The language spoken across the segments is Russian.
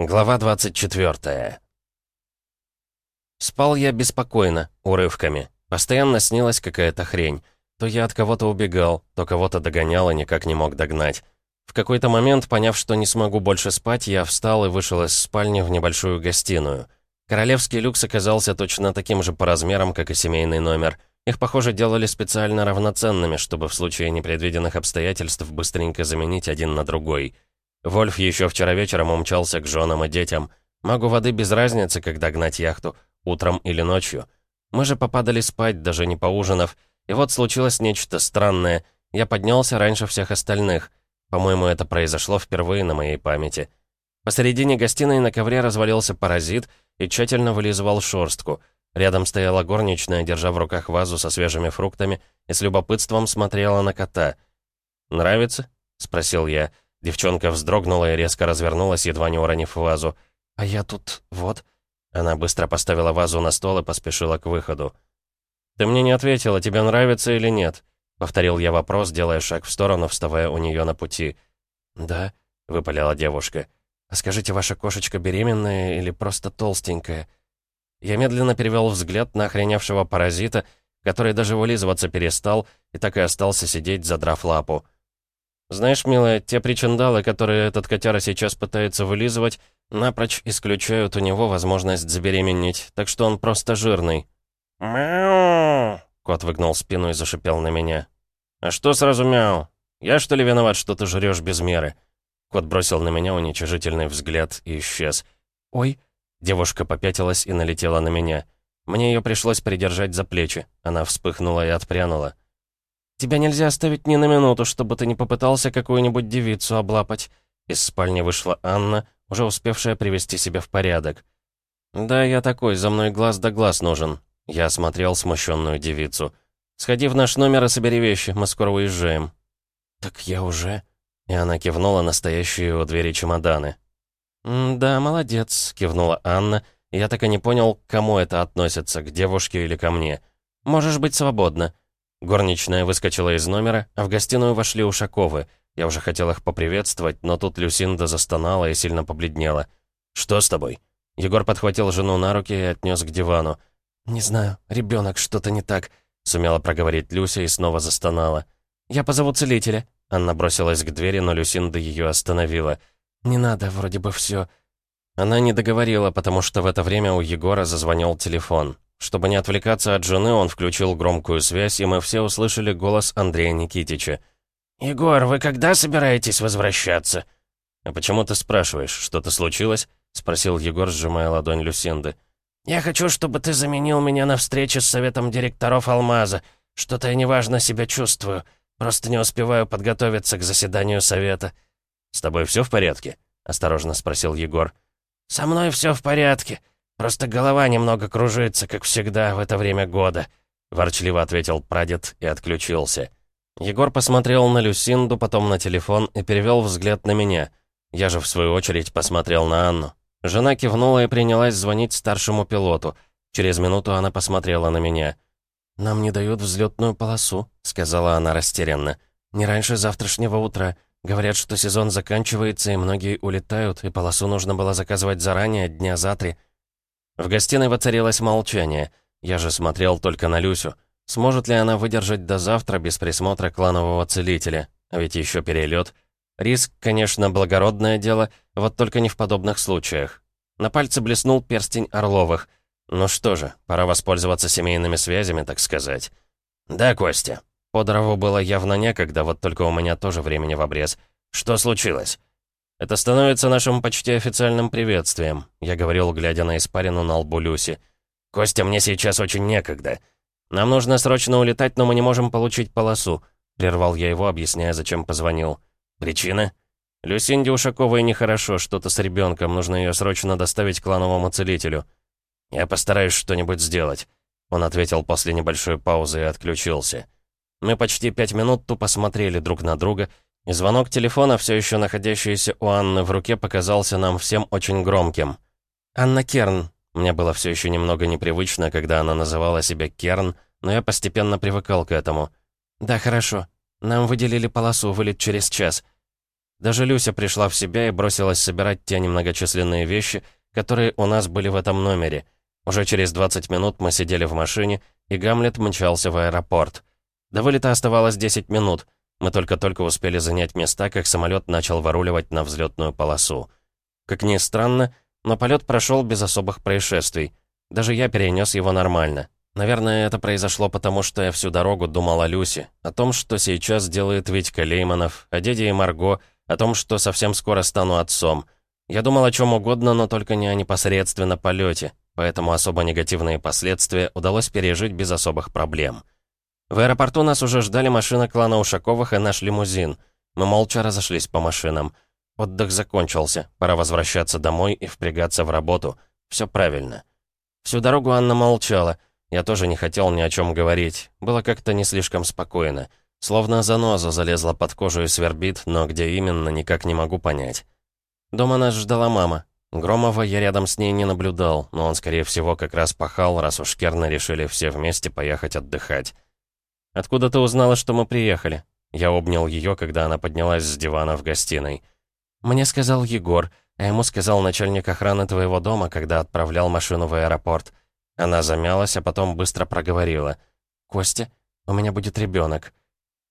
Глава 24 Спал я беспокойно, урывками. Постоянно снилась какая-то хрень. То я от кого-то убегал, то кого-то догонял и никак не мог догнать. В какой-то момент, поняв, что не смогу больше спать, я встал и вышел из спальни в небольшую гостиную. Королевский люкс оказался точно таким же по размерам, как и семейный номер. Их, похоже, делали специально равноценными, чтобы в случае непредвиденных обстоятельств быстренько заменить один на другой. Вольф еще вчера вечером умчался к женам и детям. Магу воды без разницы, когда гнать яхту, утром или ночью. Мы же попадали спать, даже не поужинав. И вот случилось нечто странное. Я поднялся раньше всех остальных. По-моему, это произошло впервые на моей памяти. Посередине гостиной на ковре развалился паразит и тщательно вылизывал шорстку — Рядом стояла горничная, держа в руках вазу со свежими фруктами, и с любопытством смотрела на кота. «Нравится?» — спросил я. Девчонка вздрогнула и резко развернулась, едва не уронив вазу. «А я тут... вот...» Она быстро поставила вазу на стол и поспешила к выходу. «Ты мне не ответила, тебе нравится или нет?» — повторил я вопрос, делая шаг в сторону, вставая у нее на пути. «Да», — выпалила девушка. «А скажите, ваша кошечка беременная или просто толстенькая?» Я медленно перевел взгляд на охреневшего паразита, который даже вылизываться перестал и так и остался сидеть, задрав лапу. «Знаешь, милая, те причиндалы, которые этот котяра сейчас пытается вылизывать, напрочь исключают у него возможность забеременеть, так что он просто жирный». «Мяу!» — кот выгнал спину и зашипел на меня. «А что сразу мяу? Я что ли виноват, что ты жрешь без меры?» Кот бросил на меня уничижительный взгляд и исчез. «Ой!» Девушка попятилась и налетела на меня. Мне ее пришлось придержать за плечи. Она вспыхнула и отпрянула. «Тебя нельзя оставить ни на минуту, чтобы ты не попытался какую-нибудь девицу облапать». Из спальни вышла Анна, уже успевшая привести себя в порядок. «Да, я такой, за мной глаз да глаз нужен». Я осмотрел смущенную девицу. «Сходи в наш номер и собери вещи, мы скоро уезжаем». «Так я уже...» И она кивнула настоящие у двери чемоданы. «Да, молодец», — кивнула Анна. «Я так и не понял, к кому это относится, к девушке или ко мне. Можешь быть свободна». Горничная выскочила из номера, а в гостиную вошли Ушаковы. Я уже хотел их поприветствовать, но тут Люсинда застонала и сильно побледнела. «Что с тобой?» Егор подхватил жену на руки и отнес к дивану. «Не знаю, ребенок, что-то не так», — сумела проговорить Люся и снова застонала. «Я позову целителя». Анна бросилась к двери, но Люсинда ее остановила. «Не надо, вроде бы все. Она не договорила, потому что в это время у Егора зазвонил телефон. Чтобы не отвлекаться от жены, он включил громкую связь, и мы все услышали голос Андрея Никитича. «Егор, вы когда собираетесь возвращаться?» «А почему ты спрашиваешь? Что-то случилось?» — спросил Егор, сжимая ладонь Люсинды. «Я хочу, чтобы ты заменил меня на встрече с советом директоров «Алмаза». Что-то я неважно себя чувствую. Просто не успеваю подготовиться к заседанию совета». «С тобой все в порядке?» — осторожно спросил Егор. «Со мной все в порядке. Просто голова немного кружится, как всегда, в это время года», — ворчливо ответил прадед и отключился. Егор посмотрел на Люсинду, потом на телефон и перевел взгляд на меня. Я же, в свою очередь, посмотрел на Анну. Жена кивнула и принялась звонить старшему пилоту. Через минуту она посмотрела на меня. «Нам не дают взлетную полосу», — сказала она растерянно. «Не раньше завтрашнего утра. Говорят, что сезон заканчивается, и многие улетают, и полосу нужно было заказывать заранее, дня за три. В гостиной воцарилось молчание. Я же смотрел только на Люсю. Сможет ли она выдержать до завтра без присмотра кланового целителя? А ведь еще перелет. Риск, конечно, благородное дело, вот только не в подобных случаях. На пальце блеснул перстень Орловых. Ну что же, пора воспользоваться семейными связями, так сказать. «Да, Костя», Подорову было явно некогда, вот только у меня тоже времени в обрез. Что случилось? Это становится нашим почти официальным приветствием, я говорил, глядя на испарину на лбу Люси. Костя, мне сейчас очень некогда. Нам нужно срочно улетать, но мы не можем получить полосу. Прервал я его, объясняя, зачем позвонил. Причина? Люсинде Ушаковой нехорошо, что-то с ребенком, нужно ее срочно доставить клановому целителю. Я постараюсь что-нибудь сделать. Он ответил после небольшой паузы и отключился. Мы почти пять минут тупо смотрели друг на друга, звонок телефона, все еще находящийся у Анны в руке, показался нам всем очень громким. «Анна Керн». Мне было все еще немного непривычно, когда она называла себя Керн, но я постепенно привыкал к этому. «Да, хорошо. Нам выделили полосу, вылет через час». Даже Люся пришла в себя и бросилась собирать те немногочисленные вещи, которые у нас были в этом номере. Уже через 20 минут мы сидели в машине, и Гамлет мчался в аэропорт. До вылета оставалось 10 минут. Мы только-только успели занять места, как самолет начал выруливать на взлетную полосу. Как ни странно, но полет прошел без особых происшествий. Даже я перенес его нормально. Наверное, это произошло потому, что я всю дорогу думал о Люсе, о том, что сейчас делает Витька Лейманов, о деде и Марго, о том, что совсем скоро стану отцом. Я думал о чем угодно, но только не о непосредственно полете, поэтому особо негативные последствия удалось пережить без особых проблем. В аэропорту нас уже ждали машина клана Ушаковых и наш лимузин. Мы молча разошлись по машинам. Отдых закончился, пора возвращаться домой и впрягаться в работу. Все правильно. Всю дорогу Анна молчала — я тоже не хотел ни о чем говорить. Было как-то не слишком спокойно. Словно заноза залезла под кожу и свербит, но где именно, никак не могу понять. Дома нас ждала мама. Громова я рядом с ней не наблюдал, но он, скорее всего, как раз пахал, раз уж Керны решили все вместе поехать отдыхать. «Откуда ты узнала, что мы приехали?» Я обнял ее, когда она поднялась с дивана в гостиной. «Мне сказал Егор, а ему сказал начальник охраны твоего дома, когда отправлял машину в аэропорт. Она замялась, а потом быстро проговорила. «Костя, у меня будет ребенок.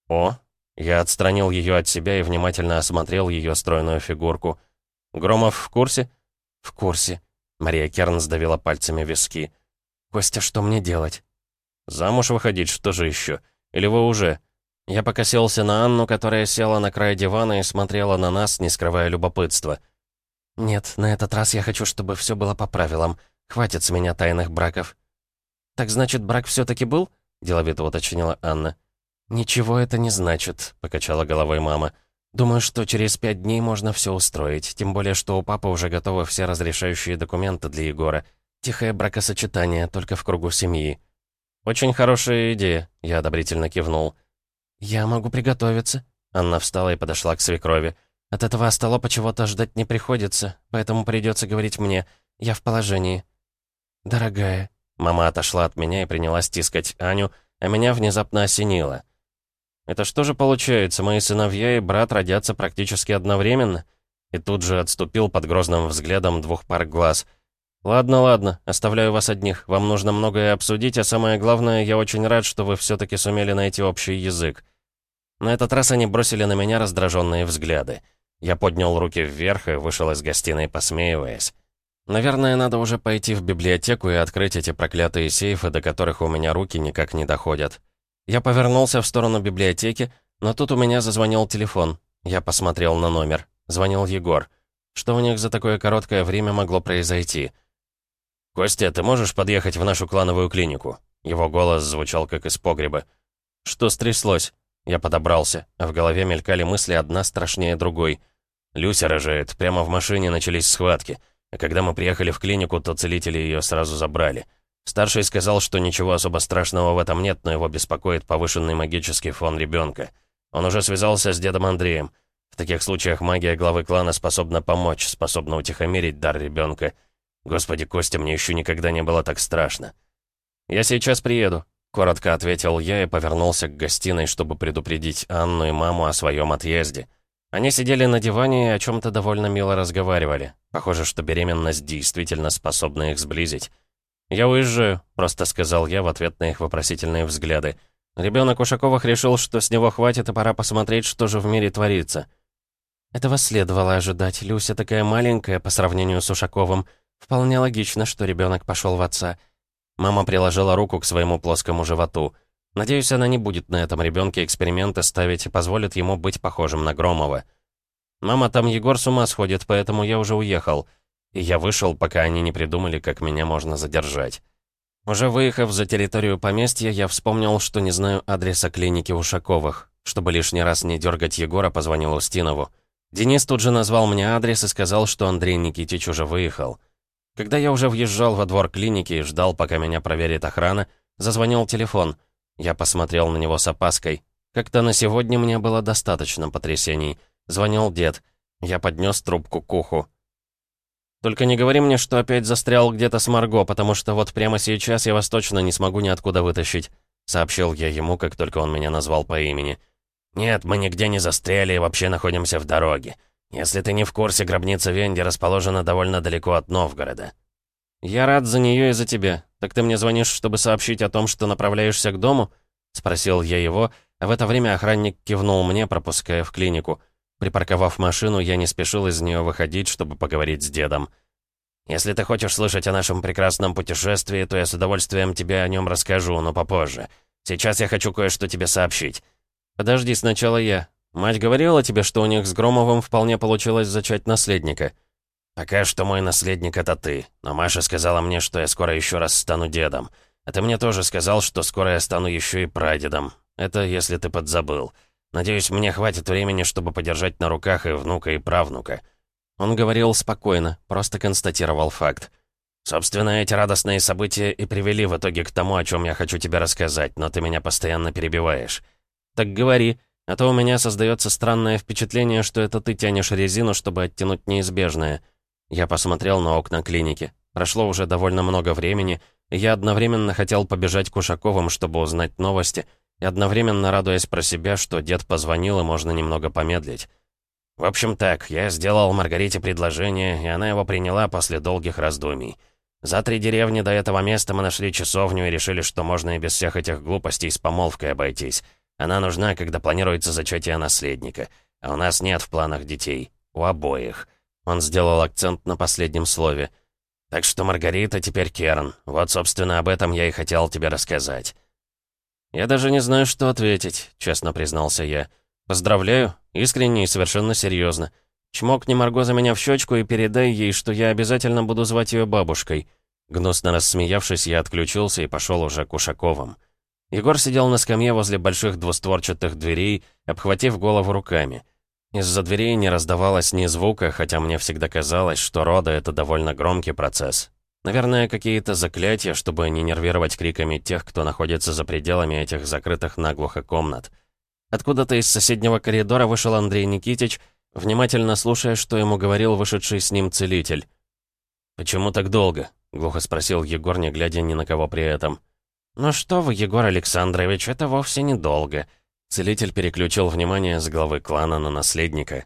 «О!» Я отстранил ее от себя и внимательно осмотрел ее стройную фигурку. «Громов в курсе?» «В курсе». Мария Керн сдавила пальцами виски. «Костя, что мне делать?» «Замуж выходить, что же еще? Или вы уже?» Я покосился на Анну, которая села на край дивана и смотрела на нас, не скрывая любопытства. «Нет, на этот раз я хочу, чтобы все было по правилам. Хватит с меня тайных браков». «Так значит, брак все-таки был?» — деловито уточнила Анна. «Ничего это не значит», — покачала головой мама. «Думаю, что через пять дней можно все устроить, тем более, что у папы уже готовы все разрешающие документы для Егора. Тихое бракосочетание, только в кругу семьи». «Очень хорошая идея», — я одобрительно кивнул. «Я могу приготовиться». Анна встала и подошла к свекрови. «От этого остолопа чего-то ждать не приходится, поэтому придется говорить мне. Я в положении». «Дорогая...» Мама отошла от меня и принялась тискать Аню, а меня внезапно осенило. «Это что же получается, мои сыновья и брат родятся практически одновременно?» И тут же отступил под грозным взглядом двух пар глаз. «Ладно, ладно, оставляю вас одних. Вам нужно многое обсудить, а самое главное, я очень рад, что вы все-таки сумели найти общий язык». На этот раз они бросили на меня раздраженные взгляды. Я поднял руки вверх и вышел из гостиной, посмеиваясь. Наверное, надо уже пойти в библиотеку и открыть эти проклятые сейфы, до которых у меня руки никак не доходят. Я повернулся в сторону библиотеки, но тут у меня зазвонил телефон. Я посмотрел на номер. Звонил Егор. Что у них за такое короткое время могло произойти? «Костя, ты можешь подъехать в нашу клановую клинику?» Его голос звучал как из погреба. «Что стряслось?» Я подобрался, а в голове мелькали мысли одна страшнее другой. «Люся рожает, прямо в машине начались схватки». А когда мы приехали в клинику, то целители ее сразу забрали. Старший сказал, что ничего особо страшного в этом нет, но его беспокоит повышенный магический фон ребенка. Он уже связался с дедом Андреем. В таких случаях магия главы клана способна помочь, способна утихомирить дар ребенка. Господи, Костя, мне еще никогда не было так страшно. «Я сейчас приеду», — коротко ответил я и повернулся к гостиной, чтобы предупредить Анну и маму о своем отъезде. Они сидели на диване и о чем-то довольно мило разговаривали. Похоже, что беременность действительно способна их сблизить. «Я уезжаю», — просто сказал я в ответ на их вопросительные взгляды. Ребенок Ушаковых решил, что с него хватит, и пора посмотреть, что же в мире творится. Этого следовало ожидать. Люся такая маленькая по сравнению с Ушаковым. Вполне логично, что ребенок пошел в отца. Мама приложила руку к своему плоскому животу. Надеюсь, она не будет на этом ребенке эксперименты ставить и позволит ему быть похожим на Громова. «Мама, там Егор с ума сходит, поэтому я уже уехал». И я вышел, пока они не придумали, как меня можно задержать. Уже выехав за территорию поместья, я вспомнил, что не знаю адреса клиники Ушаковых. Чтобы лишний раз не дергать Егора, позвонил Устинову. Денис тут же назвал мне адрес и сказал, что Андрей Никитич уже выехал. Когда я уже въезжал во двор клиники и ждал, пока меня проверит охрана, зазвонил телефон. Я посмотрел на него с опаской. Как-то на сегодня мне было достаточно потрясений. Звонил дед. Я поднес трубку к уху. «Только не говори мне, что опять застрял где-то с Марго, потому что вот прямо сейчас я вас точно не смогу ниоткуда вытащить», сообщил я ему, как только он меня назвал по имени. «Нет, мы нигде не застряли и вообще находимся в дороге. Если ты не в курсе, гробница Венди расположена довольно далеко от Новгорода». «Я рад за нее и за тебя. Так ты мне звонишь, чтобы сообщить о том, что направляешься к дому?» — спросил я его, а в это время охранник кивнул мне, пропуская в клинику. Припарковав машину, я не спешил из нее выходить, чтобы поговорить с дедом. «Если ты хочешь слышать о нашем прекрасном путешествии, то я с удовольствием тебе о нем расскажу, но попозже. Сейчас я хочу кое-что тебе сообщить». «Подожди, сначала я. Мать говорила тебе, что у них с Громовым вполне получилось зачать наследника?» «Пока что мой наследник — это ты, но Маша сказала мне, что я скоро еще раз стану дедом. А ты мне тоже сказал, что скоро я стану еще и прадедом. Это если ты подзабыл. Надеюсь, мне хватит времени, чтобы подержать на руках и внука, и правнука». Он говорил спокойно, просто констатировал факт. «Собственно, эти радостные события и привели в итоге к тому, о чем я хочу тебе рассказать, но ты меня постоянно перебиваешь». «Так говори, а то у меня создается странное впечатление, что это ты тянешь резину, чтобы оттянуть неизбежное». Я посмотрел на окна клиники. Прошло уже довольно много времени, и я одновременно хотел побежать к Ушаковым, чтобы узнать новости, и одновременно радуясь про себя, что дед позвонил, и можно немного помедлить. В общем так, я сделал Маргарите предложение, и она его приняла после долгих раздумий. За три деревни до этого места мы нашли часовню и решили, что можно и без всех этих глупостей с помолвкой обойтись. Она нужна, когда планируется зачатие наследника. А у нас нет в планах детей. У обоих. Он сделал акцент на последнем слове. Так что Маргарита теперь Керн. Вот, собственно, об этом я и хотел тебе рассказать. «Я даже не знаю, что ответить», — честно признался я. «Поздравляю, искренне и совершенно серьезно. Чмокни Марго за меня в щечку и передай ей, что я обязательно буду звать ее бабушкой». Гнусно рассмеявшись, я отключился и пошел уже к Ушаковым. Егор сидел на скамье возле больших двустворчатых дверей, обхватив голову руками. Из-за дверей не раздавалось ни звука, хотя мне всегда казалось, что рода — это довольно громкий процесс. Наверное, какие-то заклятия, чтобы не нервировать криками тех, кто находится за пределами этих закрытых наглухо комнат. Откуда-то из соседнего коридора вышел Андрей Никитич, внимательно слушая, что ему говорил вышедший с ним целитель. «Почему так долго?» — глухо спросил Егор, не глядя ни на кого при этом. «Ну что вы, Егор Александрович, это вовсе недолго». Целитель переключил внимание с главы клана на наследника.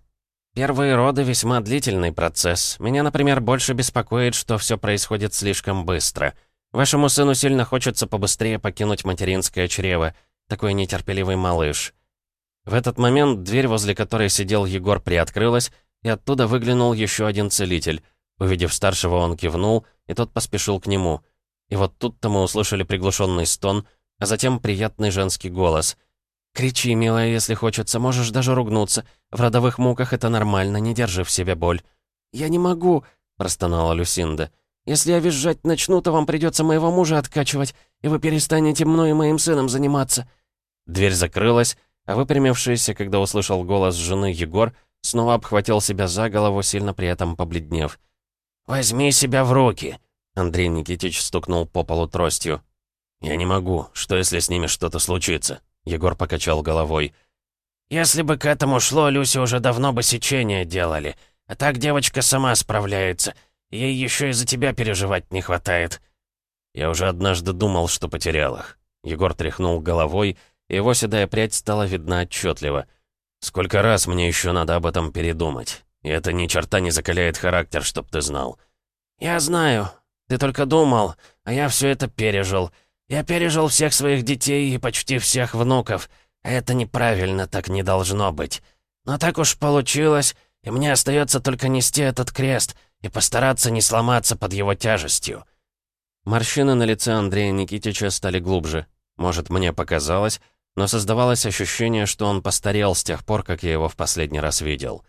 «Первые роды — весьма длительный процесс. Меня, например, больше беспокоит, что все происходит слишком быстро. Вашему сыну сильно хочется побыстрее покинуть материнское чрево. Такой нетерпеливый малыш». В этот момент дверь, возле которой сидел Егор, приоткрылась, и оттуда выглянул еще один целитель. Увидев старшего, он кивнул, и тот поспешил к нему. И вот тут-то мы услышали приглушенный стон, а затем приятный женский голос. «Кричи, милая, если хочется, можешь даже ругнуться. В родовых муках это нормально, не держи в себе боль». «Я не могу», — простонала Люсинда. «Если я визжать начну, то вам придется моего мужа откачивать, и вы перестанете мной и моим сыном заниматься». Дверь закрылась, а выпрямившийся, когда услышал голос жены Егор, снова обхватил себя за голову, сильно при этом побледнев. «Возьми себя в руки!» Андрей Никитич стукнул по полу тростью. «Я не могу. Что, если с ними что-то случится?» Егор покачал головой. «Если бы к этому шло, Люся уже давно бы сечение делали. А так девочка сама справляется. Ей еще и за тебя переживать не хватает». «Я уже однажды думал, что потерял их». Егор тряхнул головой, его седая прядь стала видна отчетливо. «Сколько раз мне еще надо об этом передумать? И это ни черта не закаляет характер, чтоб ты знал». «Я знаю. Ты только думал, а я все это пережил. Я пережил всех своих детей и почти всех внуков. А это неправильно, так не должно быть. Но так уж получилось, и мне остается только нести этот крест и постараться не сломаться под его тяжестью». Морщины на лице Андрея Никитича стали глубже. Может, мне показалось, но создавалось ощущение, что он постарел с тех пор, как я его в последний раз видел.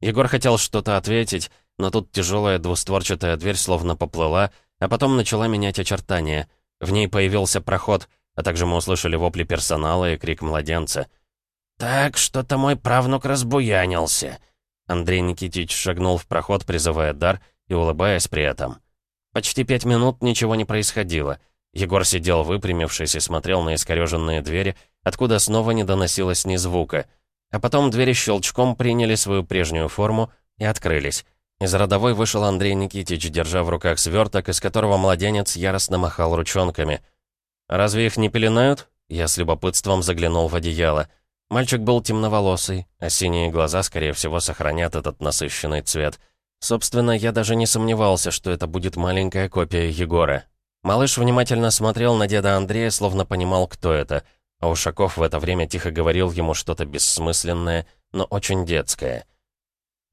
Егор хотел что-то ответить, но тут тяжелая двустворчатая дверь словно поплыла, а потом начала менять очертания. В ней появился проход, а также мы услышали вопли персонала и крик младенца. «Так, что-то мой правнук разбуянился». Андрей Никитич шагнул в проход, призывая дар и улыбаясь при этом. Почти пять минут ничего не происходило. Егор сидел выпрямившись и смотрел на искореженные двери, откуда снова не доносилось ни звука. А потом двери щелчком приняли свою прежнюю форму и открылись. Из родовой вышел Андрей Никитич, держа в руках сверток, из которого младенец яростно махал ручонками. «Разве их не пеленают?» Я с любопытством заглянул в одеяло. Мальчик был темноволосый, а синие глаза, скорее всего, сохранят этот насыщенный цвет. Собственно, я даже не сомневался, что это будет маленькая копия Егора. Малыш внимательно смотрел на деда Андрея, словно понимал, кто это, а Ушаков в это время тихо говорил ему что-то бессмысленное, но очень детское.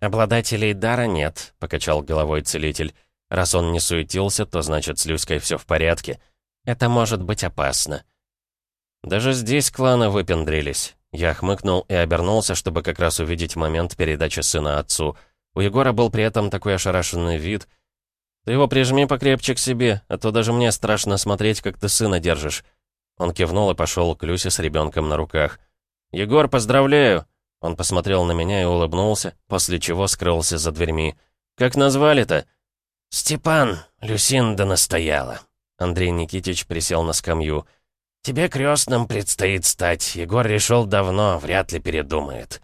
«Обладателей дара нет», — покачал головой целитель. «Раз он не суетился, то значит с Люськой все в порядке. Это может быть опасно». Даже здесь кланы выпендрились. Я хмыкнул и обернулся, чтобы как раз увидеть момент передачи сына отцу. У Егора был при этом такой ошарашенный вид. «Ты его прижми покрепче к себе, а то даже мне страшно смотреть, как ты сына держишь». Он кивнул и пошел к Люсе с ребенком на руках. «Егор, поздравляю!» Он посмотрел на меня и улыбнулся, после чего скрылся за дверьми. «Как назвали-то?» «Степан, Люсинда настояла». Андрей Никитич присел на скамью. «Тебе крестным предстоит стать. Егор решил давно, вряд ли передумает».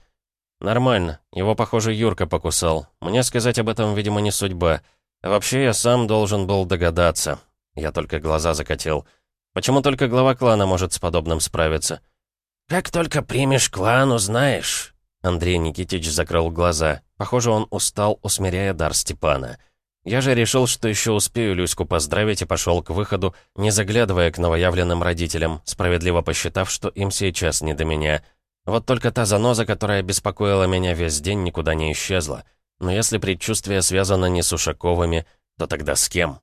«Нормально. Его, похоже, Юрка покусал. Мне сказать об этом, видимо, не судьба. А вообще, я сам должен был догадаться». Я только глаза закатил. «Почему только глава клана может с подобным справиться?» «Как только примешь клан, узнаешь». Андрей Никитич закрыл глаза. Похоже, он устал, усмиряя дар Степана. Я же решил, что еще успею Люську поздравить и пошел к выходу, не заглядывая к новоявленным родителям, справедливо посчитав, что им сейчас не до меня. Вот только та заноза, которая беспокоила меня весь день, никуда не исчезла. Но если предчувствие связано не с Ушаковыми, то тогда с кем?